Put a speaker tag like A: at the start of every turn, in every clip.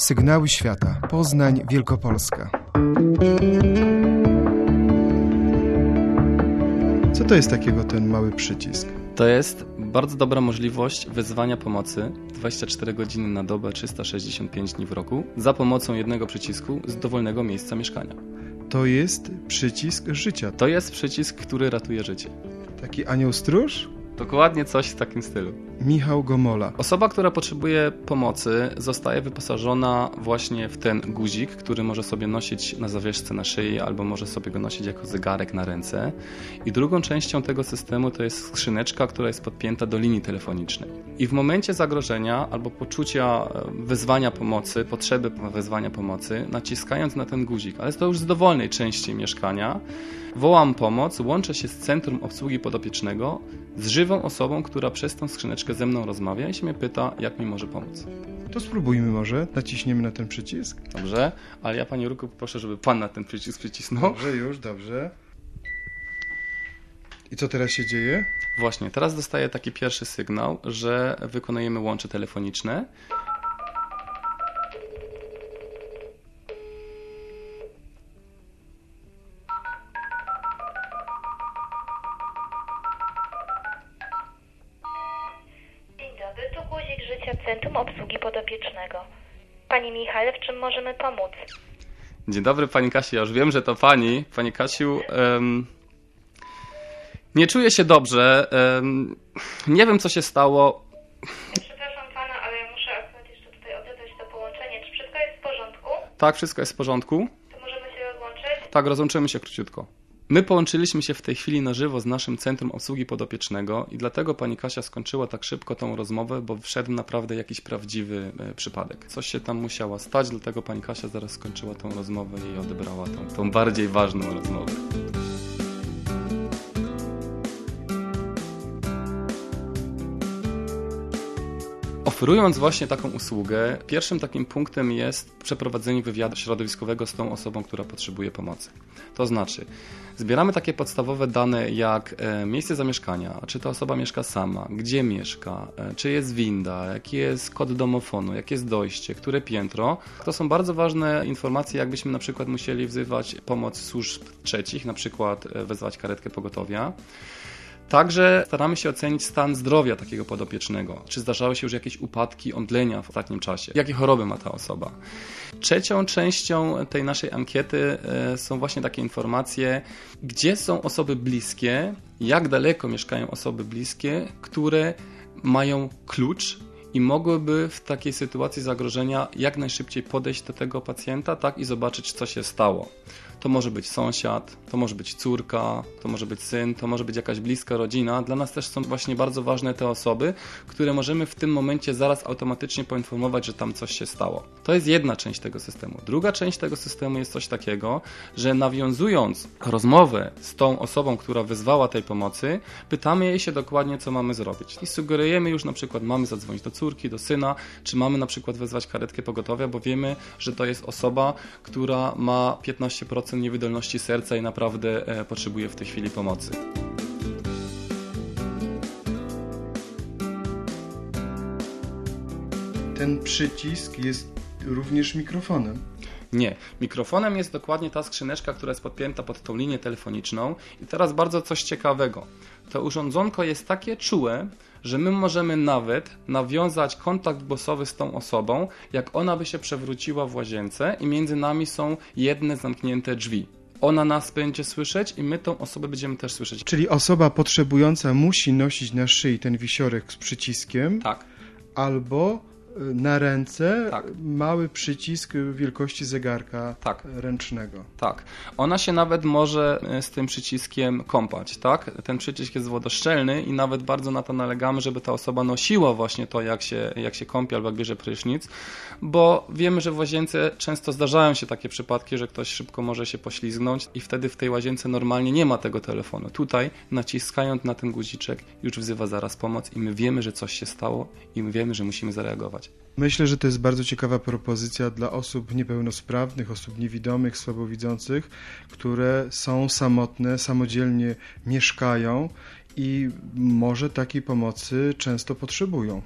A: Sygnały świata. Poznań, Wielkopolska. Co to jest takiego ten mały przycisk?
B: To jest bardzo dobra możliwość wezwania pomocy 24 godziny na dobę, 365 dni w roku za pomocą jednego przycisku z dowolnego miejsca mieszkania.
A: To jest przycisk życia.
B: To jest przycisk, który ratuje życie.
A: Taki anioł stróż?
B: Dokładnie coś w takim stylu.
A: Michał Gomola.
B: Osoba, która potrzebuje pomocy, zostaje wyposażona właśnie w ten guzik, który może sobie nosić na zawieszce na szyi albo może sobie go nosić jako zegarek na ręce. I drugą częścią tego systemu to jest skrzyneczka, która jest podpięta do linii telefonicznej. I w momencie zagrożenia albo poczucia e, wezwania pomocy, potrzeby wezwania pomocy, naciskając na ten guzik, ale to już z dowolnej części mieszkania, wołam pomoc, łączę się z centrum obsługi podopiecznego z żywą osobą, która przez tą skrzyneczkę ze mną rozmawia i się mnie pyta, jak mi może pomóc.
A: To spróbujmy może, naciśniemy na ten przycisk.
B: Dobrze, ale ja Panie Ruku poproszę, żeby Pan na ten przycisk przycisnął.
A: Dobrze, już, dobrze. I co teraz się dzieje?
B: Właśnie, teraz dostaję taki pierwszy sygnał, że wykonujemy łącze telefoniczne.
C: Centrum Obsługi Podopiecznego. Panie Michale, w czym możemy pomóc?
B: Dzień dobry Pani Kasiu, ja już wiem, że to Pani. Pani Kasiu, em, nie czuję się dobrze. em, nie wiem, co się stało.
C: Przepraszam Pana, ale ja muszę akurat jeszcze tutaj odebrać to połączenie. Czy wszystko jest w porządku?
B: Tak, wszystko jest w porządku.
C: To możemy się rozłączyć?
B: Tak, rozłączymy się króciutko. My połączyliśmy się w tej chwili na żywo z naszym Centrum Obsługi Podopiecznego i dlatego pani Kasia skończyła tak szybko tą rozmowę, bo wszedł naprawdę jakiś prawdziwy e, przypadek. Coś się tam musiała stać, dlatego pani Kasia zaraz skończyła tą rozmowę i odebrała tą, tą bardziej ważną rozmowę. Oferując właśnie taką usługę, pierwszym takim punktem jest przeprowadzenie wywiadu środowiskowego z tą osobą, która potrzebuje pomocy. To znaczy, zbieramy takie podstawowe dane jak e, miejsce zamieszkania, czy ta osoba mieszka sama, gdzie mieszka, e, czy jest winda, jaki jest kod domofonu, jakie jest dojście, które piętro. To są bardzo ważne informacje, jakbyśmy na przykład musieli wzywać pomoc służb trzecich, na przykład e, wezwać karetkę pogotowia. Także staramy się ocenić stan zdrowia takiego podopiecznego. Czy zdarzały się już jakieś upadki, omdlenia w ostatnim czasie? Jakie choroby ma ta osoba? Trzecią częścią tej naszej ankiety e, są właśnie takie informacje, gdzie są osoby bliskie, jak daleko mieszkają osoby bliskie, które mają klucz i mogłyby w takiej sytuacji zagrożenia jak najszybciej podejść do tego pacjenta, tak i zobaczyć, co się stało. To może być sąsiad, to może być córka, to może być syn, to może być jakaś bliska rodzina. Dla nas też są właśnie bardzo ważne te osoby, które możemy w tym momencie zaraz automatycznie poinformować, że tam coś się stało. To jest jedna część tego systemu. Druga część tego systemu jest coś takiego, że nawiązując rozmowę z tą osobą, która wezwała tej pomocy, pytamy jej się dokładnie, co mamy zrobić. I sugerujemy już na przykład, mamy zadzwonić do córki, do syna, czy mamy na przykład wezwać karetkę pogotowia, bo wiemy, że to jest osoba, która ma 15% niewydolności serca i naprawdę e, potrzebuje w tej chwili pomocy.
A: Ten przycisk jest również mikrofonem.
B: Nie. Mikrofonem jest dokładnie ta skrzyneczka, która jest podpięta pod tą linię telefoniczną. I teraz bardzo coś ciekawego. To urządzonko jest takie czułe, że my możemy nawet nawiązać kontakt głosowy z tą osobą, jak ona by się przewróciła w łazience i między nami są jedne zamknięte drzwi. Ona nas będzie słyszeć i my tą osobę będziemy też słyszeć.
A: Czyli osoba potrzebująca musi nosić na szyi ten wisiorek z przyciskiem,
B: Tak.
A: albo na ręce
B: Tak.
A: mały przycisk wielkości zegarka
B: Tak.
A: ręcznego.
B: Tak. Ona się nawet może e, z tym przyciskiem kąpać, tak? Ten przycisk jest wodoszczelny i nawet bardzo na to nalegamy, żeby ta osoba nosiła właśnie to, jak się, jak się kąpie albo jak bierze prysznic, bo wiemy, że w łazience często zdarzają się takie przypadki, że ktoś szybko może się poślizgnąć i wtedy w tej łazience normalnie nie ma tego telefonu. Tutaj naciskając na ten guziczek już wzywa zaraz pomoc i my wiemy, że coś się stało i my wiemy, że musimy zareagować.
A: Myślę, że to jest bardzo ciekawa propozycja dla osób niepełnosprawnych, osób niewidomych, słabowidzących, które są samotne, samodzielnie mieszkają i może takiej pomocy często potrzebują.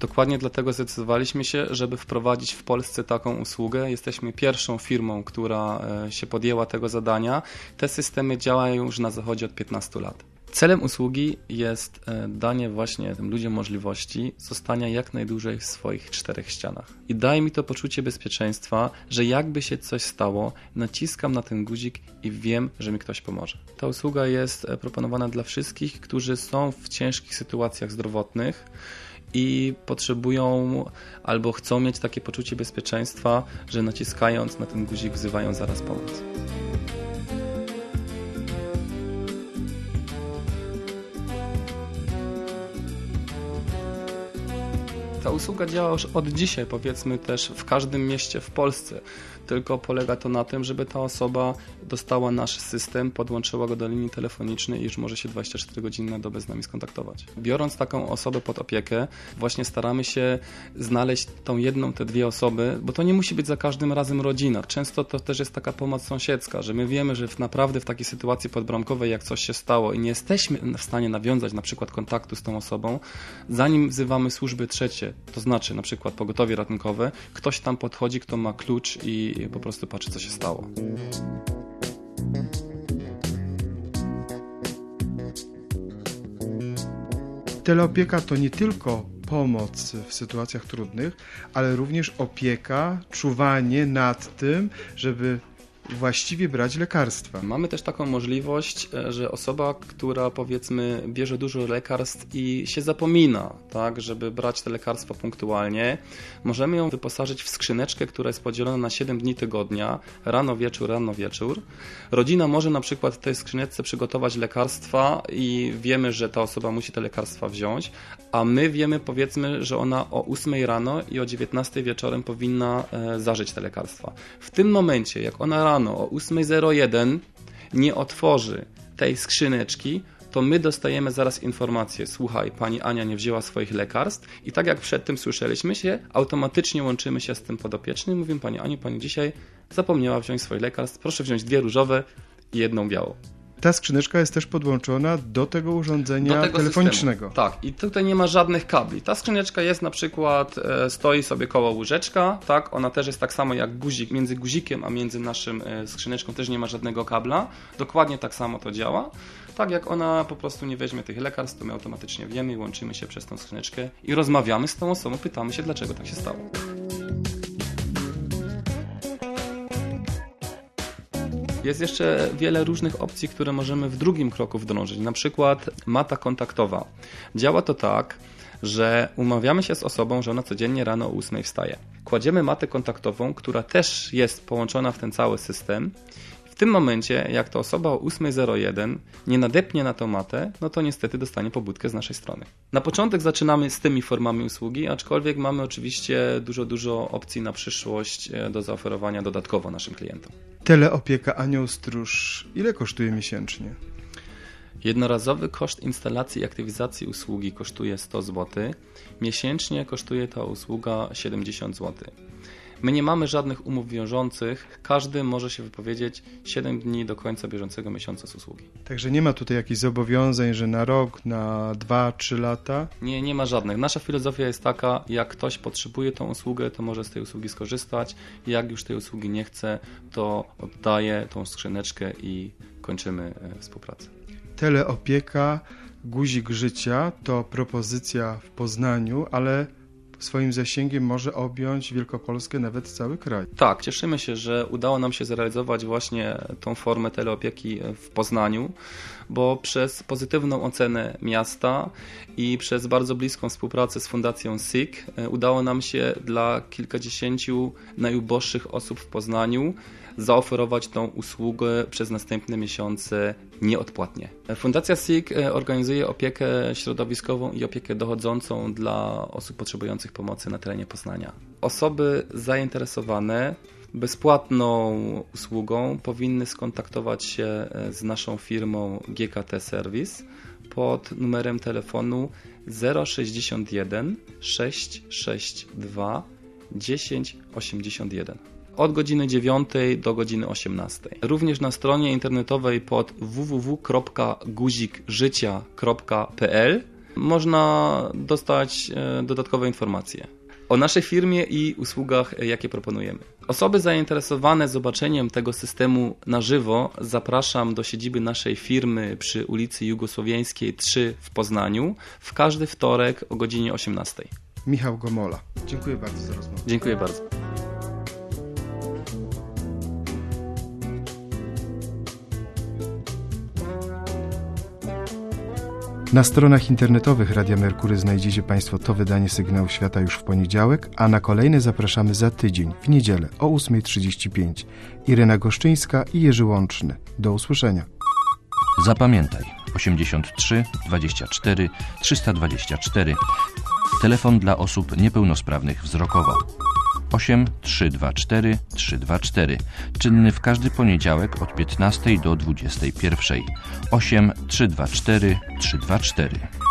B: Dokładnie dlatego zdecydowaliśmy się, żeby wprowadzić w Polsce taką usługę. Jesteśmy pierwszą firmą, która e, się podjęła tego zadania. Te systemy działają już na zachodzie od 15 lat. Celem usługi jest e, danie właśnie tym ludziom możliwości zostania jak najdłużej w swoich czterech ścianach. I daje mi to poczucie bezpieczeństwa, że jakby się coś stało, naciskam na ten guzik i wiem, że mi ktoś pomoże. Ta usługa jest e, proponowana dla wszystkich, którzy są w ciężkich sytuacjach zdrowotnych i potrzebują albo chcą mieć takie poczucie bezpieczeństwa, że naciskając na ten guzik wzywają zaraz pomoc. Usługa działa już od dzisiaj, powiedzmy też w każdym mieście w Polsce tylko polega to na tym, żeby ta osoba dostała nasz system, podłączyła go do linii telefonicznej i już może się 24 godziny na dobę z nami skontaktować. Biorąc taką osobę pod opiekę, właśnie staramy się znaleźć tą jedną, te dwie osoby, bo to nie musi być za każdym razem rodzina. Często to też jest taka pomoc sąsiedzka, że my wiemy, że naprawdę w takiej sytuacji podbramkowej, jak coś się stało i nie jesteśmy w stanie nawiązać na przykład kontaktu z tą osobą, zanim wzywamy służby trzecie, to znaczy na przykład pogotowie ratunkowe, ktoś tam podchodzi, kto ma klucz i po prostu patrzy, co się stało.
A: Teleopieka to nie tylko pomoc w sytuacjach trudnych, ale również opieka, czuwanie nad tym, żeby właściwie brać lekarstwa.
B: Mamy też taką możliwość, e, że osoba, która powiedzmy bierze dużo lekarstw i się zapomina, tak, żeby brać te lekarstwa punktualnie, możemy ją wyposażyć w skrzyneczkę, która jest podzielona na 7 dni tygodnia, rano, wieczór, rano, wieczór. Rodzina może na przykład w tej skrzyneczce przygotować lekarstwa i wiemy, że ta osoba musi te lekarstwa wziąć, a my wiemy powiedzmy, że ona o 8 rano i o 19 wieczorem powinna e, zażyć te lekarstwa. W tym momencie, jak ona rano rano o 8.01 nie otworzy tej skrzyneczki, to my dostajemy zaraz informację, słuchaj, pani Ania nie wzięła swoich lekarstw i tak jak przed tym słyszeliśmy się, automatycznie łączymy się z tym podopiecznym. Mówimy, pani Aniu, pani dzisiaj zapomniała wziąć swoich lekarstw, proszę wziąć dwie różowe i jedną białą
A: ta skrzyneczka jest też podłączona do tego urządzenia do tego telefonicznego.
B: Systemu. Tak, i tutaj nie ma żadnych kabli. Ta skrzyneczka jest na przykład, e, stoi sobie koło łóżeczka, tak, ona też jest tak samo jak guzik, między guzikiem a między naszym e, skrzyneczką też nie ma żadnego kabla. Dokładnie tak samo to działa. Tak jak ona po prostu nie weźmie tych lekarstw, to my automatycznie wiemy i łączymy się przez tą skrzyneczkę i rozmawiamy z tą osobą, pytamy się, dlaczego tak się stało. Jest jeszcze wiele różnych opcji, które możemy w drugim kroku wdrożyć. Na przykład mata kontaktowa. Działa to tak, że umawiamy się z osobą, że ona codziennie rano o 8 wstaje. Kładziemy matę kontaktową, która też jest połączona w ten cały system tym momencie, jak ta osoba o 8.01 nie nadepnie na tą matę, no to niestety dostanie pobudkę z naszej strony. Na początek zaczynamy z tymi formami usługi, aczkolwiek mamy oczywiście dużo, dużo opcji na przyszłość e, do zaoferowania dodatkowo naszym klientom.
A: Teleopieka Anioł Stróż ile kosztuje miesięcznie?
B: Jednorazowy koszt instalacji i aktywizacji usługi kosztuje 100 zł. Miesięcznie kosztuje ta usługa 70 zł. My nie mamy żadnych umów wiążących, każdy może się wypowiedzieć 7 dni do końca bieżącego miesiąca z usługi.
A: Także nie ma tutaj jakichś zobowiązań, że na rok, na 2-3 lata?
B: Nie, nie ma żadnych. Nasza filozofia jest taka, jak ktoś potrzebuje tą usługę, to może z tej usługi skorzystać. Jak już tej usługi nie chce, to oddaje tą skrzyneczkę i kończymy e, współpracę.
A: Teleopieka, guzik życia to propozycja w Poznaniu, ale swoim zasięgiem może objąć Wielkopolskę, nawet cały kraj.
B: Tak, cieszymy się, że udało nam się zrealizować właśnie tą formę teleopieki w Poznaniu, bo przez pozytywną ocenę miasta i przez bardzo bliską współpracę z Fundacją SIG e, udało nam się dla kilkadziesięciu najuboższych osób w Poznaniu zaoferować tą usługę przez następne miesiące nieodpłatnie. Fundacja SIG e, organizuje opiekę środowiskową i opiekę dochodzącą dla osób potrzebujących pomocy na terenie Poznania. Osoby zainteresowane bezpłatną usługą powinny skontaktować się e, z naszą firmą GKT Service pod numerem telefonu 061 662 1081 od godziny 9 do godziny 18. Również na stronie internetowej pod www.guzikżycia.pl można dostać e, dodatkowe informacje o naszej firmie i usługach, e, jakie proponujemy. Osoby zainteresowane zobaczeniem tego systemu na żywo zapraszam do siedziby naszej firmy przy ulicy Jugosłowiańskiej 3 w Poznaniu w każdy wtorek o godzinie 18.
A: Michał Gomola. Dziękuję bardzo za rozmowę.
B: Dziękuję bardzo.
A: Na stronach internetowych Radia Merkury znajdziecie Państwo to wydanie Sygnału Świata już w poniedziałek, a na kolejne zapraszamy za tydzień, w niedzielę o 8.35. Irena Goszczyńska i Jerzy Łączny. Do usłyszenia.
D: Zapamiętaj 83 24 324. Telefon dla osób niepełnosprawnych wzrokowo. 8 324 324. Czynny w każdy poniedziałek od 15 do 21. 8 324 324.